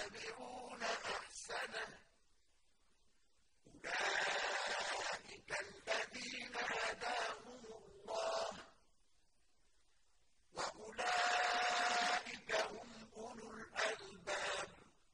واتبعوا